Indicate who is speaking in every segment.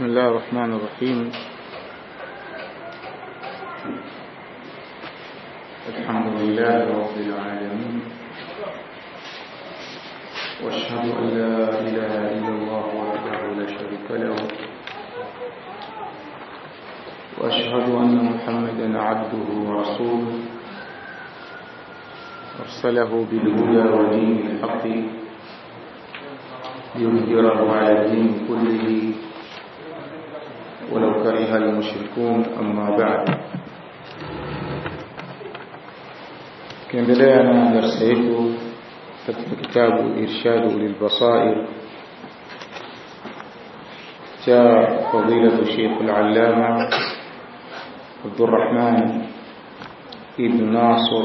Speaker 1: بسم الله الرحمن الرحيم. الحمد لله رب العالمين. واشهد أن لا إله إلا الله وحده لا شريك له. واشهد أن محمدا عبده ورسوله. أرسله بالهدى ودين الحق. ليظهره على الدين كله. ولو كره المشركون أما بعد. كان بلاينا نرسيه كتب كتاب إرشاد للبصائر جاء فضيلة الشيخ العلامة عبد الرحمن ابن ناصر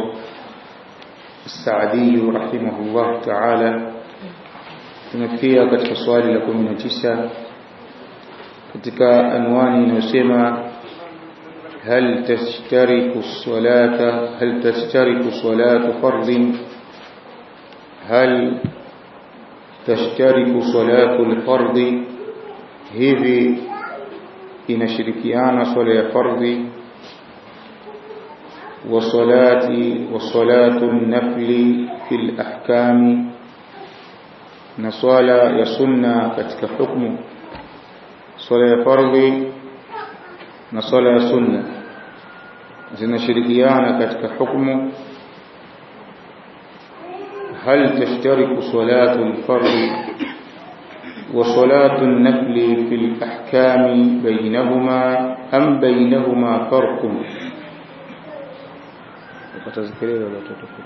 Speaker 1: السعدي رحمه الله تعالى نفيا قد فصال لكم نتيجه katika anwani inayosema hal tashtariku salata hal tashtariku salatu fardhin hal tashtariku salatu alfardhi hivi inashirikiana swala ya fardhi وصلاة وصلاة النفل في الأحكام نصالة يصنى كتك حكمه صلاة ya fardhi na swala ya sunna zinashirikiana katika هل تشترك صلاة الفرض وصلاة النفل في الأحكام بينهما أم بينهما فرق وقت ذكره لا تتفق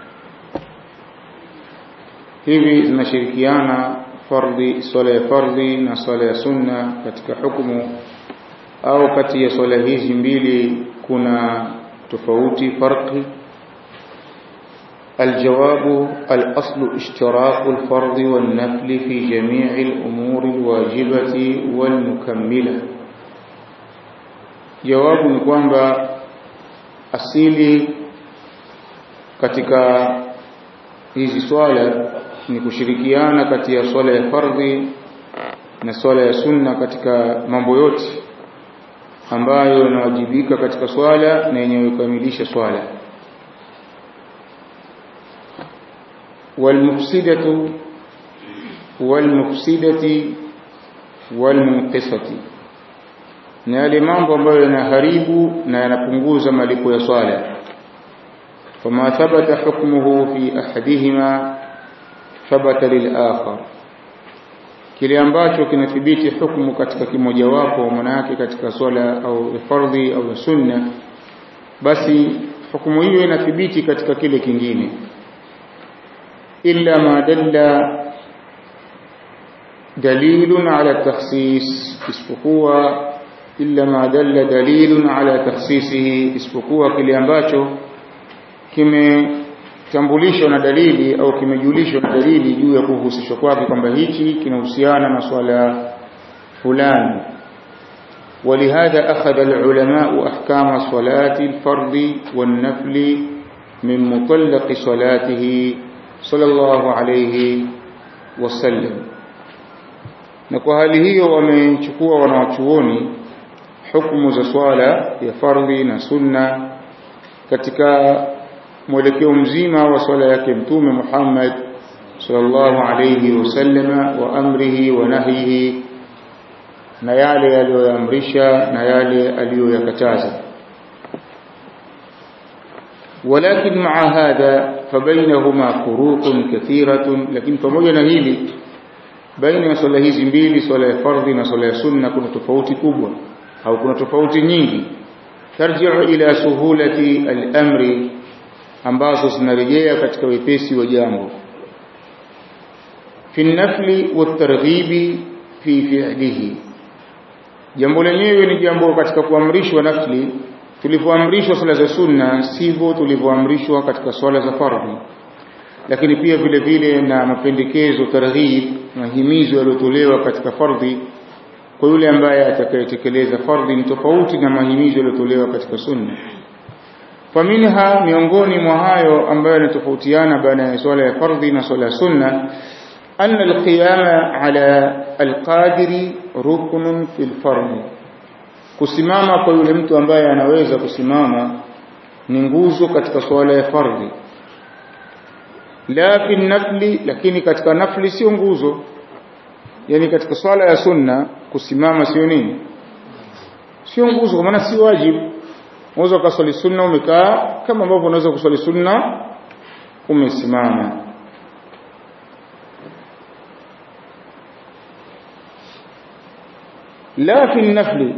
Speaker 1: هذه المشركيانة fardhi swala ya fardhi na swala ya sunna katika hukumu au kati ya swala hizi mbili kuna tofauti farqi الجواب الأصل اشتراك الفرض والنفل في جميع الأمور الواجبة والمكملة جواب ni kwamba asili katika hizi swala ni kushirikiana kati ya swala ya fardhi na swala ya sunna katika mambo yote ambayo yanawajibika katika swala na yenye kukamilisha swala. Walmufsidatu walmufsidati walmunqisati. Na yale mambo ambayo yanaharibu na yanapunguza malipo ya swala. Fama thabata hukmuhu fi ahadihima thabata lil-akhar kile ambacho kinathibiti hukumu katika kimojawapo maana yake katika swala au fardhi au sunna basi hukumu hiyo inathibiti katika kile kingine. Illa ma dalla dalilun ala takhsis isipokuwa illa ma dalla dalilun ala takhsisihi isipokuwa kile ambacho kimetambulishwa na dalili au kimejulishwa na dalili juu ya kuhusishwa kwake kwamba hichi kinahusiana na swala fulani ولهذا أخذ العلماء أحكام صلاة الفرض والنفل من مطلق صلاته صلى الله عليه وسلم na kwa hali hiyo wamechukua wanawachuoni hukumu za swala ya fardhi na sunna katika mwelekeo mzima wa swala yake mtume Muhammad sallallahu alayhi wasallam wa amrihi wa nahyihi na yale aliyoamrisha na yale aliyoyakataza ولكن مع هذا فبينهما فروق كثيرة لكن pamoja na hili baina ya swala hizi mbili swala ya fardhi na swala ya sunna kuna tofauti kubwa au kuna tofauti nyingi tarji'u ila suhulati al-amri ambazo zinarejea katika wepesi wa jambo. Fi nafli wa targhibi fi fi'lihi. Jambo lenyewe ni jambo katika kuamrishwa nafli. Tulivyoamrishwa swala za sunna sivyo tulivyoamrishwa katika swala za fardhi lakini pia vile vile na mapendekezo targhib mahimizo yaliyotolewa katika fardhi kwa yule ambaye atakayetekeleza fardhi ni tofauti na mahimizo yaliyotolewa katika sunna Faminha, miongoni mwa hayo ambayo yanatofautiana baina ya swala ya fardhi na swala ya sunna, anna alqiyama ala alqadiri ruknun fil fardh. Kusimama kwa yule mtu ambaye anaweza kusimama ni nguzo katika swala ya fardhi. La fi nafli, lakini katika nafli sio nguzo, yani katika swala ya sunna kusimama sio nini, sio nguzo, kwa maana si wajibu unaweza ukaswali sunna umekaa kama ambavyo unaweza kuswali sunna umesimama. La fi nafli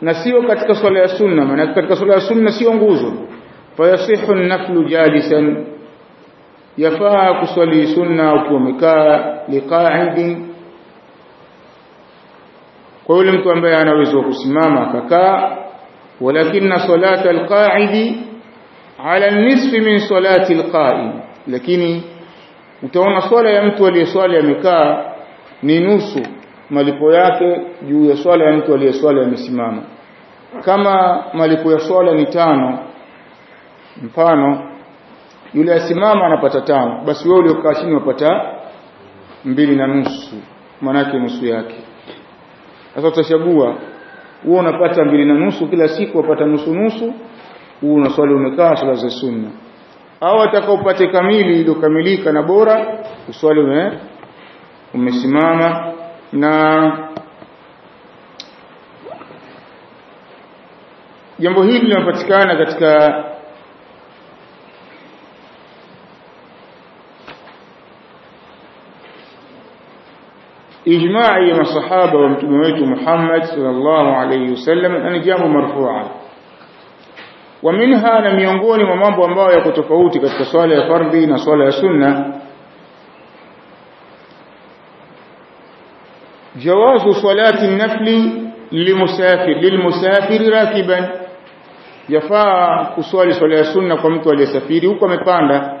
Speaker 1: na sio katika swala ya sunna maana katika swala ya sunna sio nguzo. Fayasihu naflu jalisan yafaa kuswali sunna ukiwa umekaa liqa'idin. Kwa yule mtu ambaye anaweza kusimama akakaa walakin صلاة القاعد على النصف من salati القائم lakini utaona swala ya mtu aliyeswali amekaa ni nusu malipo yake juu ya swala ya mtu aliyeswali amesimama. Kama malipo ya swala ni tano mfano yule asimama anapata tano basi wewe uliokaa chini unapata mbili na nusu manake nusu yake. Sasa utachagua wewe unapata mbili na nusu kila siku unapata nusu nusu. Wewe unaswali umekaa swala za sunna. Au atakaopate kamili iliyokamilika na bora uswali ume umesimama na jambo hili linapatikana katika ijmai ya masahaba wa mtume wetu Muhammad sallallahu alayhi wasallam ni jambo marfua. Wa minha na miongoni mwa mambo ambayo yako tofauti katika swala ya fardhi na swala ya sunna jawazu salati nafli limusafir lilmusafiri rakiban. Yafaa kuswali swala ya sunna kwa mtu aliyesafiri huko amepanda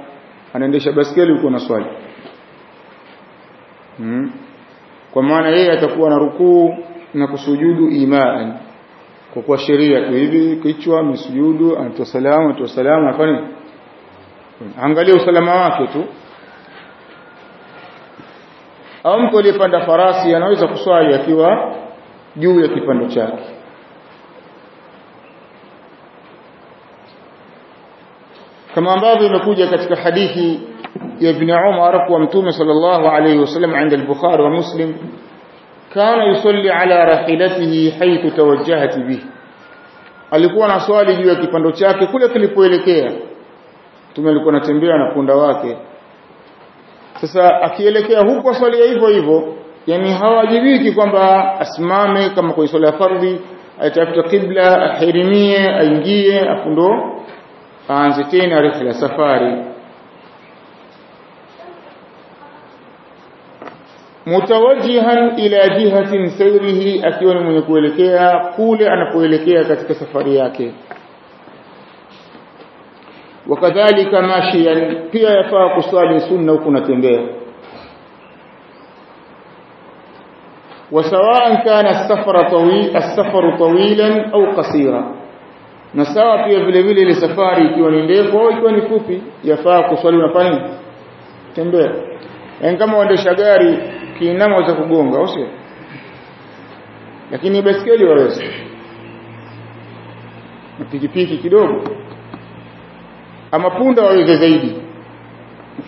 Speaker 1: anaendesha baskeli huko na swali hmm kwa maana yeye atakuwa na rukuu na kusujudu imaan. Kwa kuwa sheria tu hivi kichwa msujudu anatoa salamu anatoa salamu afanye. Angalia usalama wake tu. Au mtu aliyepanda farasi anaweza kuswali akiwa juu ya kipando chake. Kama ambavyo imekuja katika hadithi Ibn Umar kwa Mtume sallallahu alayhi wasallam عند البخاري ومسلم كان يصلي على راحلته حيث توجهت به alikuwa na swali juu ya kipando chake kule kilipoelekea Mtume alikuwa anatembea na punda wake sasa akielekea huko swali hivyo hivyo yani hawajibiki kwamba asimame kama kwa swala ya fardhi atafuta kibla ahirimie aingie afundo aanze tena rihla safari mutawajjihan ila jihatin sayrihi akiwa ni mwenye kuelekea kule anapoelekea katika safari yake wakadhalika mashiyan pia yafaa kuswali sunna huku unatembea وسواء كان السفر طويل السفر طويلا او قصيرا na sawa pia vile vile ile safari ikiwa ni ndefu au ikiwa ni fupi yafaa kuswali unafanya tembea yani kama uendesha gari kiinama waweza kugonga au sio? Lakini baiskeli waweza pikipiki kidogo. Ama punda waweza zaidi.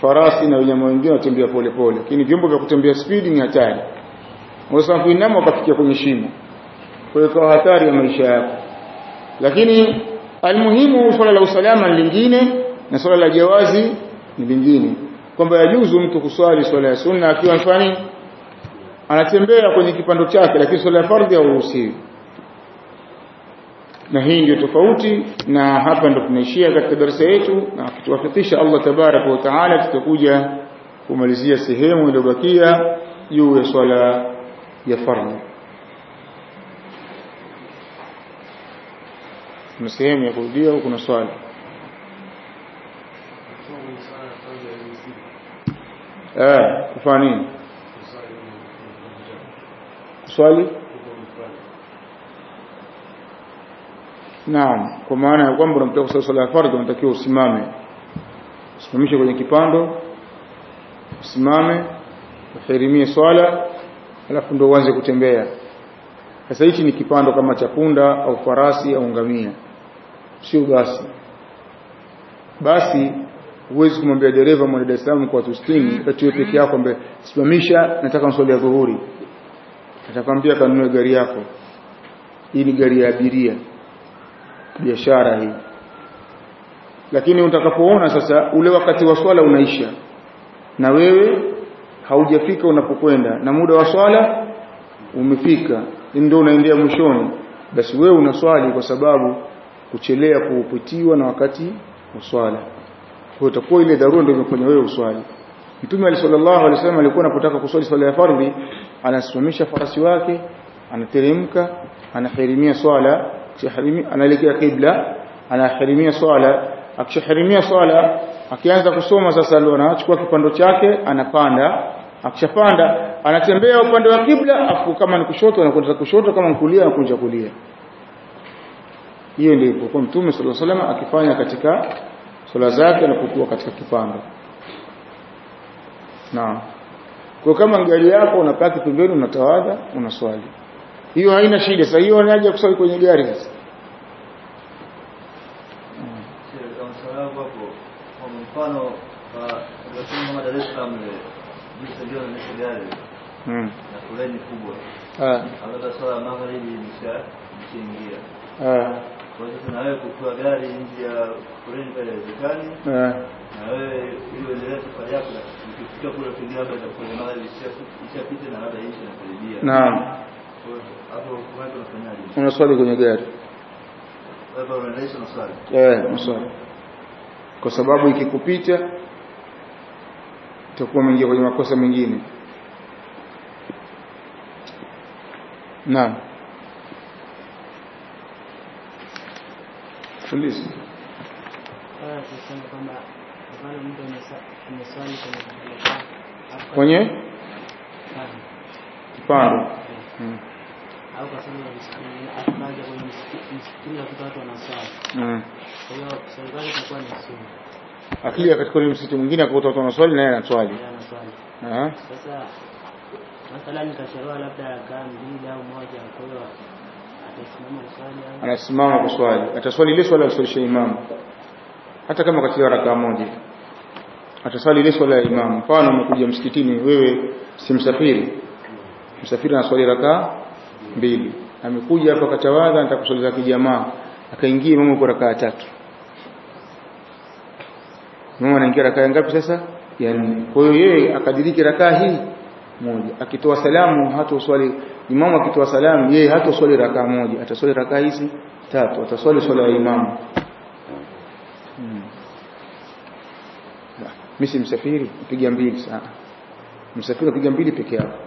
Speaker 1: Farasi na wanyama wengine watembea polepole pole. Lakini vyombo vya kutembea spidi ni hatari. Unaweza kuinama ukafikia kwenye shimo. Kwa hiyo kwa hatari ya maisha yako. Lakini almuhimu swala la usalama lingine na swala la jawazi ni lingine. Kwamba yajuzu mtu kuswali swala ya sunna akiwa mfani anatembea kwenye kipando chake lakini swala ya fardhi hauruhusiwi na hii ndio tofauti na hapa ndo tunaishia katika darasa yetu na kituwafikisha Allah tabaraka wa taala tutakuja kumalizia sehemu iliyobakia juu ya swala ya fardhi. Kuna sehemu ya kurudia au kuna swali? Eh kufanya nini swali? Naam, kwa maana ya kwamba unamtaka kusali swala ya fardhi unatakiwa usimame. Usimamishe kwenye kipando, usimame uhirimie swala alafu ndio uanze kutembea. Sasa hichi ni kipando kama cha punda au farasi au ngamia. Sio basi. Basi huwezi kumwambia dereva mwana Dar es Salaam kwa watu 60 atiwe peke yako ambaye simamisha nataka mswali ya dhuhuri atakwambia kanunue gari yako. Hii ni gari ya abiria. Biashara hii. Lakini utakapoona sasa ule wakati wa swala unaisha na wewe haujafika unapokwenda na muda wa swala umefika ndio unaendea mwishoni basi wewe unaswali kwa sababu kuchelea kuupitiwa na wakati wa swala. Kwa itakuwa ile dharura ndio imefanya wewe uswali Mtume sallallahu alaihi wasallam alikuwa anapotaka kuswali swala ya fardhi anasimamisha farasi wake anateremka anahirimia swala anaelekea kibla anahirimia swala. Akishahirimia swala akianza kusoma sasa ndio anachukua kipando chake anapanda. Akishapanda anatembea upande wa kibla afu kama ni kushoto anakwenda kushoto kama ni kulia anakunja kulia. Hiyo ndio kwa mtume sallallahu alaihi wasallam akifanya katika swala zake anapokuwa katika kipando naam kwa kama gari yako unapaki pembeni unatawadha unaswali hiyo haina shida sasa hiyo anaje kuswali kwenye gari sasa
Speaker 2: mfano kwa Dar es Salaam gari
Speaker 1: mm.
Speaker 2: na kubwa
Speaker 1: ah
Speaker 2: sala magharibi
Speaker 1: ah
Speaker 2: kwa hiyo na wewe kutoa gari nje ya foleni pale haiwezekani na wewe ili uendelee safari yako ukifika kule pengine labda itakuwa magharibi ishapita na labda isha inakaribia
Speaker 1: naam.
Speaker 2: Hapo kwa unafanyaje
Speaker 1: unaswali kwenye gari?
Speaker 2: Na swali
Speaker 1: eh kwa sababu ikikupita utakuwa umeingia kwenye makosa mengine. Naam
Speaker 3: itakuwa kwenye?
Speaker 1: Kipando Akija katika ule msikiti mwingine akakuta watu wanaswali naye anaswali.
Speaker 3: Sasa mathalan nikachelewa labda kaa mbili au moja, kwa hiyo
Speaker 1: Anasimama kuswali. Ataswali ile swala aliswalisha imamu. Hata kama katika rakaa moja. Ataswali ile swala ya imamu. Mfano umekuja msikitini wewe si msafiri. Msafiri anaswali rakaa mbili. Amekuja hapa katawadha anataka kijamaa. Akaingia imamu kwa rakaa tatu. Imamu anaingia rakaa ngapi sasa? Ya nne. Kwa hiyo yeye akadiriki rakaa hii moja. Akitoa salamu hata swali imamu akitoa salamu yeye hata swali rakaa moja, ataswali rakaa hizi tatu, ataswali swala ya imamu. Hmm. Mimi si msafiri, piga mbili sana. Msafiri piga mbili peke yako.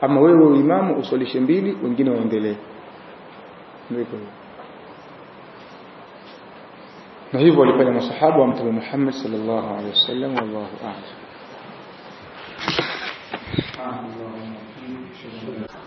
Speaker 1: Ama wewe imamu uswalishe mbili, wengine waendelee. Ndio hivyo. na hivyo walifanya masahaba wa mtume Muhammad sallallahu alaihi wasallam wallahu a'lam 啊那个嗯是的。